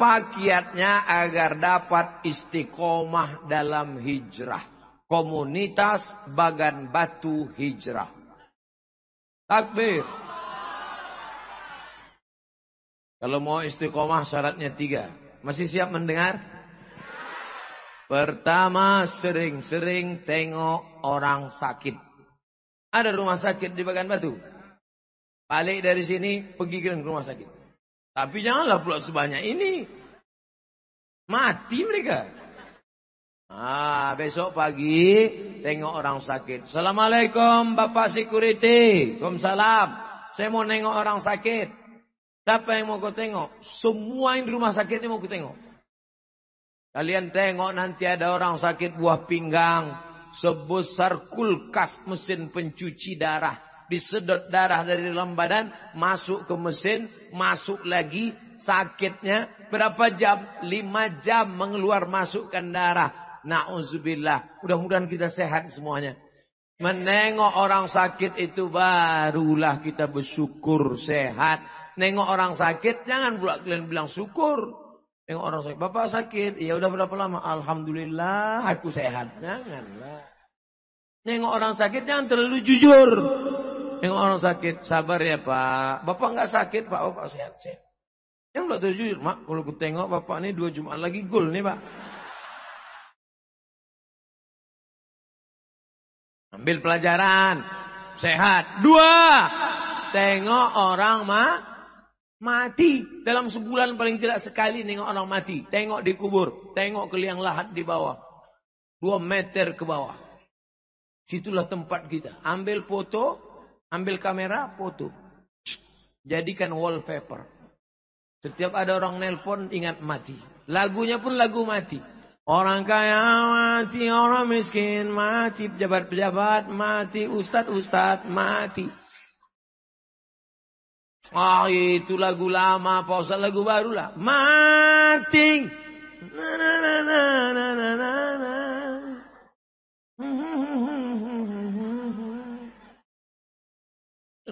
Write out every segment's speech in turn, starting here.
Apa kiatnya agar dapat istiqomah dalam hijrah? Komunitas Bagan Batu Hijrah. Takbir. Kalau mau istiqomah syaratnya tiga. Masih siap mendengar? Pertama, sering-sering tengok orang sakit. Ada rumah sakit di Bagan Batu. Balik dari sini, pergi ke rumah sakit. Tapi janganlah pula sebanyak ini. Mati mereka. Ah, besok pagi tengok orang sakit. Assalamualaikum Bapak Security. Waalaikumsalam. Saya mau nengok orang sakit. Siapa yang mau kau tengok? Semua yang di rumah sakit ini mau kau tengok. Kalian tengok nanti ada orang sakit buah pinggang. Sebesar kulkas mesin pencuci darah disedot darah dari dalam badan, masuk ke mesin, masuk lagi, sakitnya berapa jam? Lima jam mengeluar masukkan darah. Na'udzubillah. Mudah-mudahan kita sehat semuanya. Menengok orang sakit itu barulah kita bersyukur sehat. Nengok orang sakit jangan pula kalian bilang syukur. Nengok orang sakit, bapak sakit, ya udah berapa lama? Alhamdulillah aku sehat. Janganlah. Nengok orang sakit jangan terlalu jujur. Yang orang sakit, sabar ya Pak. Bapak nggak sakit Pak, oh Pak sehat-sehat. Yang nggak jujur, Mak, kalau aku tengok Bapak ini dua Jumat lagi gol nih Pak. Ambil pelajaran, sehat. Dua, tengok orang ma mati. Dalam sebulan paling tidak sekali nengok orang mati. Tengok di kubur, tengok ke liang lahat di bawah. Dua meter ke bawah. Situlah tempat kita. Ambil foto, Ambil kamera, foto. Jadikan wallpaper. Setiap ada orang nelpon ingat mati. Lagunya pun lagu mati. Orang kaya mati, orang miskin mati, pejabat-pejabat mati, ustad-ustad mati. Oh itu lagu lama, pausa lagu baru lah. Mati. Na, na, na, na, na, na.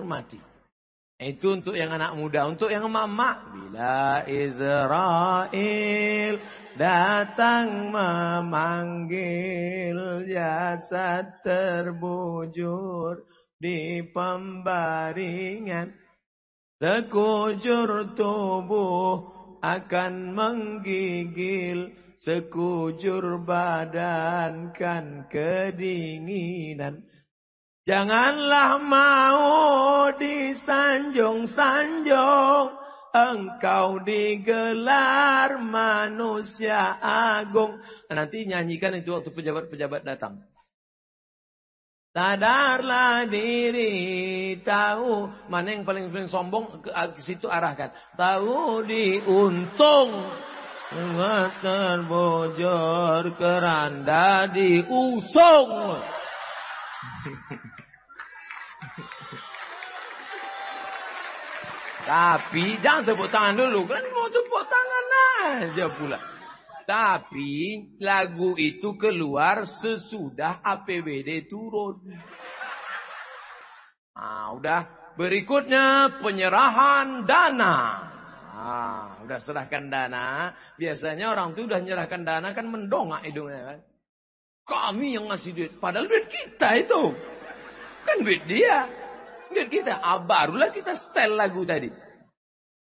Mati. Itu untuk yang anak muda, untuk yang mama. Bila Israel datang memanggil jasad terbujur di pembaringan. Sekujur tubuh akan menggigil, sekujur badan kan kedinginan. Janganlah mau disanjung-sanjung Engkau digelar manusia agung Nanti nyanyikan itu waktu pejabat-pejabat datang Sadarlah diri tahu mana yang paling paling sombong ke, ke situ arahkan. Tahu diuntung terbujur keranda diusung. Tapi jangan tepuk tangan dulu. Kan mau tepuk tangan aja pula. Tapi lagu itu keluar sesudah APBD turun. Nah, udah berikutnya penyerahan dana. Ah, udah serahkan dana. Biasanya orang tuh udah nyerahkan dana kan mendongak hidungnya kan. Kami yang ngasih duit. Padahal duit kita itu. Kan duit dia. Duit kita. Ah, barulah kita setel lagu tadi.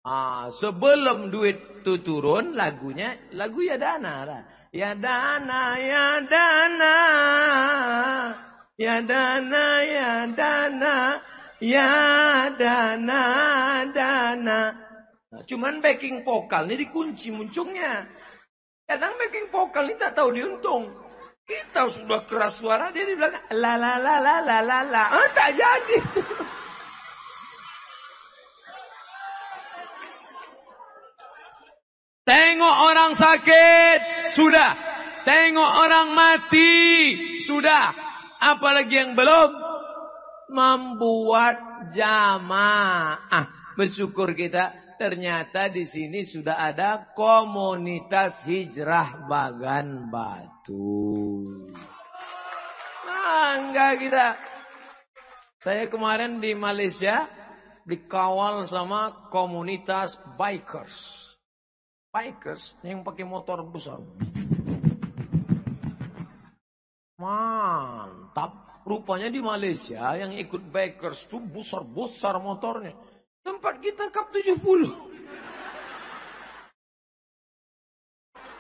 Ah, sebelum duit itu turun, lagunya, lagu ya dana. Ya dana, ya dana. Ya dana, ya dana. Ya dana, dana. Nah, cuman backing vokal ini dikunci muncungnya. Kadang backing vokal ini tak tahu diuntung. Kita sudah keras suara dia di belakang la la la la la la la. Ah, tak jadi itu. Tengok orang sakit, sudah. Tengok orang mati, sudah. Apalagi yang belum membuat jamaah. Bersyukur kita ternyata di sini sudah ada komunitas hijrah Bagan Batu. Bangga kita. Saya kemarin di Malaysia dikawal sama komunitas bikers. Bikers yang pakai motor besar. Mantap. Rupanya di Malaysia yang ikut bikers tuh besar-besar motornya. Tempat kita kap 70.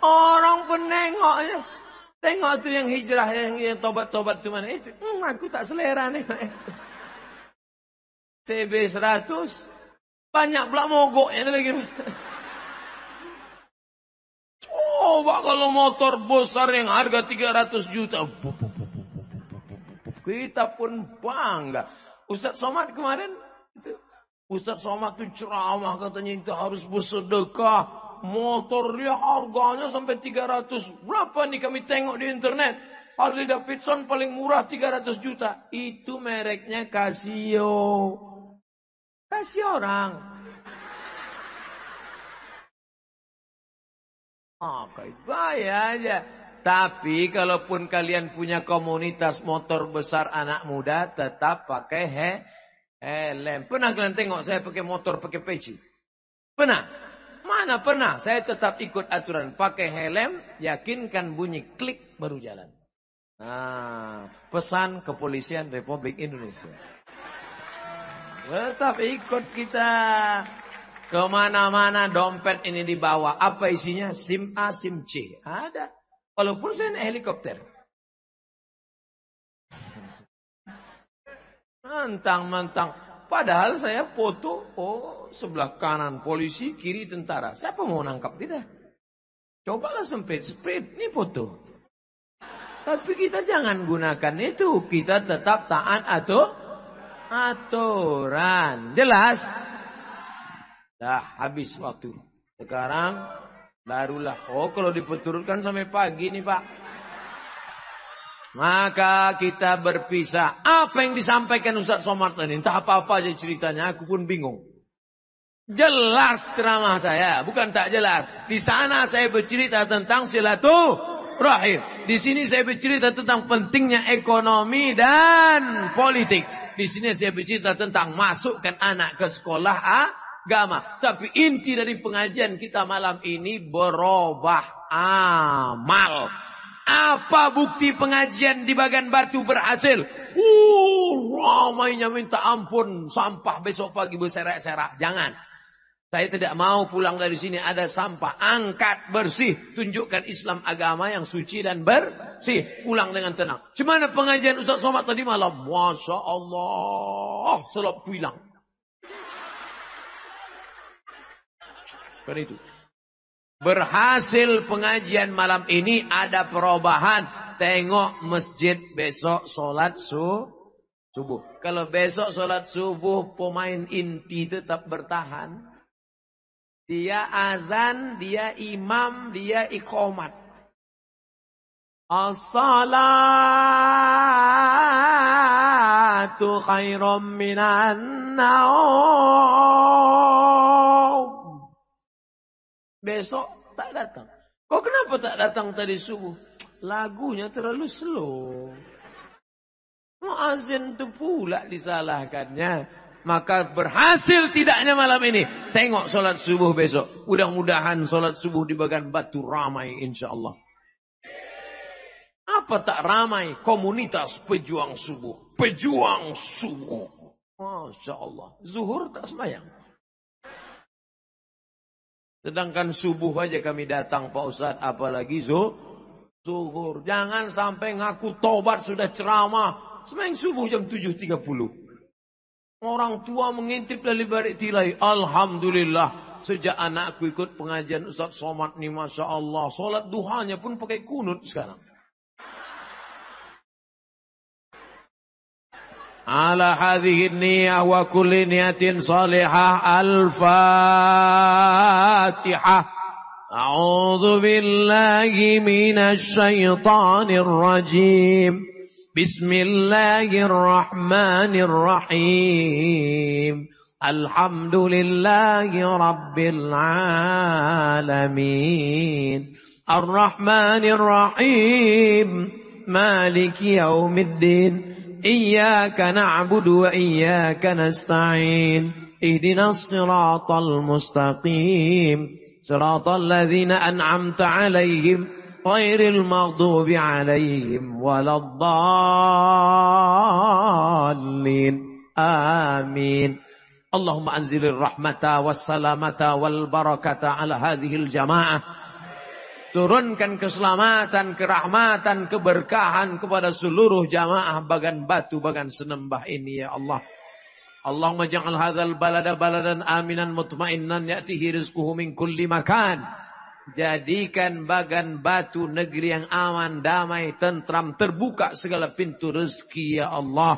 Orang penengoknya. Tengok tuh yang hijrah, yang, yang tobat-tobat tuh mana itu. Hmm, aku tak selera nih. CB 100. Banyak pula mogoknya lagi. Coba kalau motor besar yang harga 300 juta. Kita pun bangga. Ustaz Somad kemarin itu Ustaz Somad tuh ceramah katanya itu harus bersedekah. Motor dia harganya sampai 300. Berapa nih kami tengok di internet? Harley Davidson paling murah 300 juta. Itu mereknya Casio. Kasih orang. Oh, kayak bayar aja. Tapi kalaupun kalian punya komunitas motor besar anak muda, tetap pakai he, helm. Pernah kalian tengok saya pakai motor pakai peci? Pernah? Mana pernah? Saya tetap ikut aturan. Pakai helm, yakinkan bunyi klik baru jalan. Nah, pesan kepolisian Republik Indonesia. Tetap ikut kita. Ke mana-mana dompet ini dibawa. Apa isinya? SIM A, SIM C. Ada. Walaupun saya naik helikopter. Mentang-mentang. Padahal saya foto, oh sebelah kanan polisi, kiri tentara. Siapa mau nangkap kita? Cobalah sempit, sempit. Ini foto. Tapi kita jangan gunakan itu. Kita tetap taat atau aturan. Jelas? Dah habis waktu. Sekarang Barulah. Oh kalau dipeturutkan sampai pagi nih Pak. Maka kita berpisah. Apa yang disampaikan Ustaz Somad tadi? Entah apa-apa aja ceritanya. Aku pun bingung. Jelas ceramah saya. Bukan tak jelas. Di sana saya bercerita tentang silaturahim. Di sini saya bercerita tentang pentingnya ekonomi dan politik. Di sini saya bercerita tentang masukkan anak ke sekolah ah, agama. Tapi inti dari pengajian kita malam ini berubah amal. Apa bukti pengajian di bagian batu berhasil? Uh, ramainya minta ampun. Sampah besok pagi berserak-serak. Jangan. Saya tidak mau pulang dari sini ada sampah. Angkat bersih. Tunjukkan Islam agama yang suci dan bersih. Pulang dengan tenang. Cuma pengajian Ustaz Somad tadi malam? Masya Allah. Selop pulang. Kan itu. Berhasil pengajian malam ini ada perubahan. Tengok masjid besok solat su, subuh. Kalau besok solat subuh pemain inti tetap bertahan. Dia azan, dia imam, dia ikomat. As-salatu khairum minan naum. Besok tak datang. Kok kenapa tak datang tadi subuh? Lagunya terlalu slow. Muazin itu pula disalahkannya. Maka berhasil tidaknya malam ini. Tengok solat subuh besok. Mudah-mudahan solat subuh di bagian batu ramai insya Allah. Apa tak ramai komunitas pejuang subuh. Pejuang subuh. Masya Allah. Zuhur tak semayang. Sedangkan subuh aja kami datang Pak Ustaz. Apalagi zuhur. Jangan sampai ngaku tobat sudah ceramah. Semeng subuh jam 7.30. Orang tua mengintip dari balik tilai. Alhamdulillah. Sejak anakku ikut pengajian Ustaz Somad nih Masya Allah. Sholat duhanya pun pakai kunut sekarang. على هذه النية وكل نية صالحة. الفاتحة. أعوذ بالله من الشيطان الرجيم. بسم الله الرحمن الرحيم. الحمد لله رب العالمين. الرحمن الرحيم. مالك يوم الدين. إياك نعبد وإياك نستعين اهدنا الصراط المستقيم صراط الذين أنعمت عليهم غير المغضوب عليهم ولا الضالين. آمين. اللهم أنزل الرحمة والسلامة والبركة على هذه الجماعة. Turunkan keselamatan, kerahmatan, keberkahan kepada seluruh jamaah bagan batu, bagan senembah ini ya Allah. Allahumma ja'al hadzal balada baladan aminan mutmainnan ya'tihi rizquhu min kulli makan. Jadikan bagan batu negeri yang aman, damai, tentram, terbuka segala pintu rezeki ya Allah.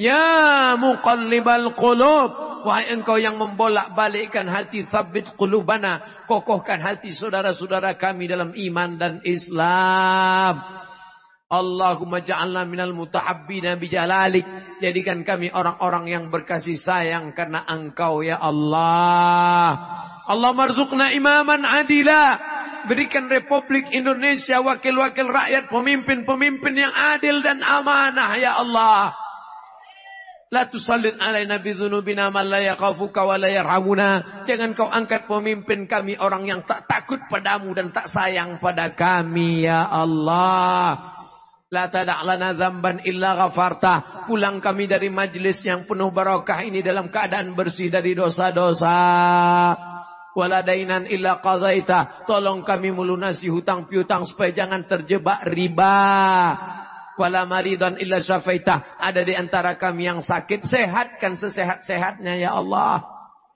Ya muqallibal qulub. Wahai engkau yang membolak-balikkan hati. Sabit qulubana. Kokohkan hati saudara-saudara kami dalam iman dan Islam. Allahumma ja'alna minal mutahabbina bijalalik. Jadikan kami orang-orang yang berkasih sayang karena engkau ya Allah. Allah marzuqna imaman adila. Berikan Republik Indonesia wakil-wakil rakyat, pemimpin-pemimpin yang adil dan amanah ya Allah. La tusallit alaina bidzunubina man la yakhafuka wa la yarhamuna. Jangan kau angkat pemimpin kami orang yang tak takut padamu dan tak sayang pada kami ya Allah. La tada' lana dzamban illa ghafarta. Pulang kami dari majlis yang penuh barakah ini dalam keadaan bersih dari dosa-dosa. Waladainan illa qadaita. Tolong kami melunasi hutang piutang supaya jangan terjebak riba wala maridan illa syafaitah. Ada di antara kami yang sakit, sehatkan sesehat-sehatnya ya Allah.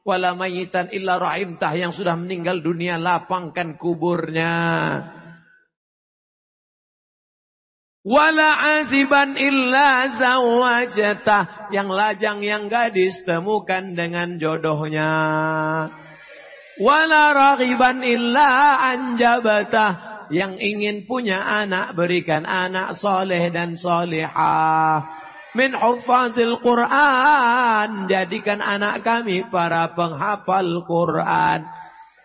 Wala mayitan illa rahimtah yang sudah meninggal dunia, lapangkan kuburnya. Wala aziban illa zawajatah. Yang lajang yang gadis temukan dengan jodohnya. Wala raghiban illa anjabatah yang ingin punya anak berikan anak soleh dan solehah. Min hufazil Quran. Jadikan anak kami para penghafal Quran.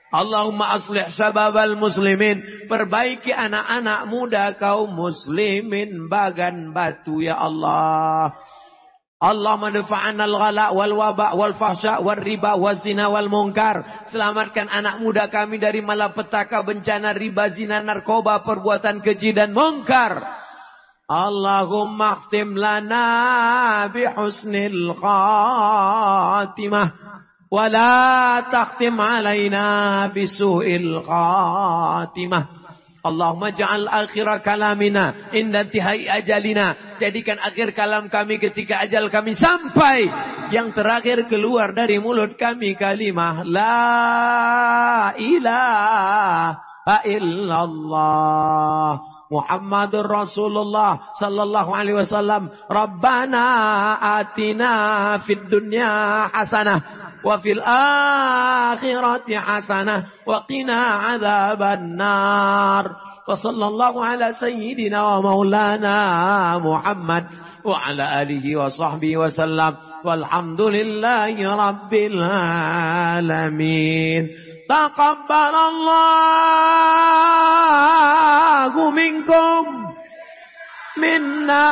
Allahumma aslih sababal muslimin. Perbaiki anak-anak muda kaum muslimin. Bagan batu ya Allah. Allah madfa'ana al-ghala wal waba wal fahsya wal riba wal zina wal munkar. Selamatkan anak muda kami dari malapetaka bencana riba zina narkoba perbuatan keji dan munkar. Allahumma khtim lana bi husnil khatimah wa la takhtim alaina bi su'il khatimah. Allahumma ja'al akhir kalamina inda tihai ajalina. Jadikan akhir kalam kami ketika ajal kami sampai. Yang terakhir keluar dari mulut kami kalimah. La ilaha illallah. Muhammadur Rasulullah sallallahu alaihi wasallam. Rabbana atina fid dunya hasanah وفي الآخرة حسنة وقنا عذاب النار. وصلى الله على سيدنا ومولانا محمد وعلى آله وصحبه وسلم. والحمد لله رب العالمين. تقبل الله منكم. منا.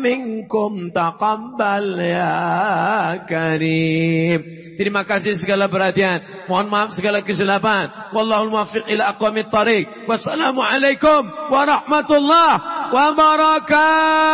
Minkum taqabbal ya karim. Terima kasih segala perhatian. Mohon maaf segala kesilapan. Wallahul muwaffiq ila aqwamit thariq. Wassalamualaikum warahmatullahi wabarakatuh.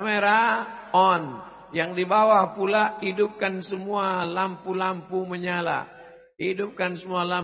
Kamera on. Yang di bawah pula hidupkan semua lampu-lampu menyala. Hidupkan semua lampu.